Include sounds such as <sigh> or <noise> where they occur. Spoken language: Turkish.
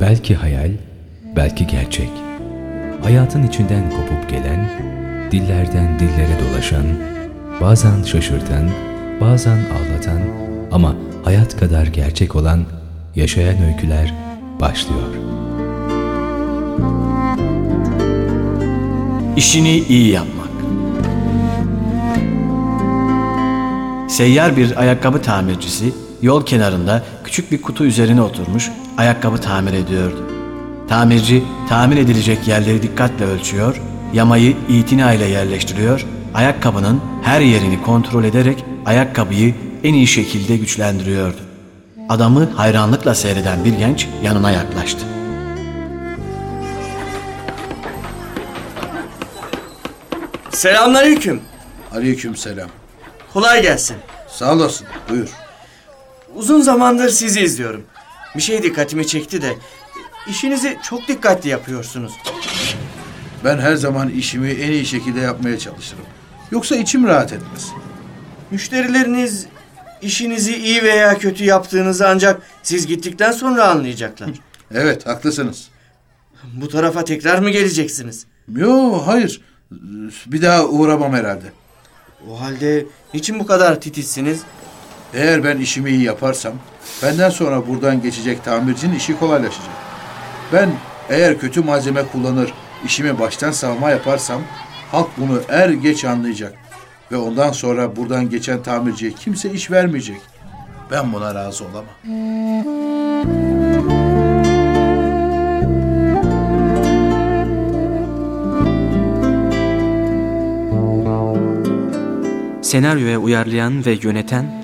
Belki hayal, belki gerçek. Hayatın içinden kopup gelen, dillerden dillere dolaşan, bazen şaşırtan, bazen ağlatan ama hayat kadar gerçek olan yaşayan öyküler başlıyor. İşini iyi yapmak. Seyyar bir ayakkabı tamircisi yol kenarında küçük bir kutu üzerine oturmuş ayakkabı tamir ediyordu. Tamirci tamir edilecek yerleri dikkatle ölçüyor, yamayı itinayla yerleştiriyor, ayakkabının her yerini kontrol ederek ayakkabıyı en iyi şekilde güçlendiriyordu. Adamı hayranlıkla seyreden bir genç yanına yaklaştı. Selamünaleyküm. Aleyküm selam. Kolay gelsin. Sağ olasın. Buyur. Uzun zamandır sizi izliyorum. Bir şey dikkatimi çekti de işinizi çok dikkatli yapıyorsunuz. Ben her zaman işimi en iyi şekilde yapmaya çalışırım. Yoksa içim rahat etmez. Müşterileriniz işinizi iyi veya kötü yaptığınızı ancak siz gittikten sonra anlayacaklar. <laughs> Evet, haklısınız. Bu tarafa tekrar mı geleceksiniz? Yo, hayır. Bir daha uğramam herhalde. O halde niçin bu kadar titizsiniz? Eğer ben işimi iyi yaparsam, benden sonra buradan geçecek tamircinin işi kolaylaşacak. Ben eğer kötü malzeme kullanır, işimi baştan savma yaparsam, halk bunu er geç anlayacak. Ve ondan sonra buradan geçen tamirciye kimse iş vermeyecek. Ben buna razı olamam. Senaryoya uyarlayan ve yöneten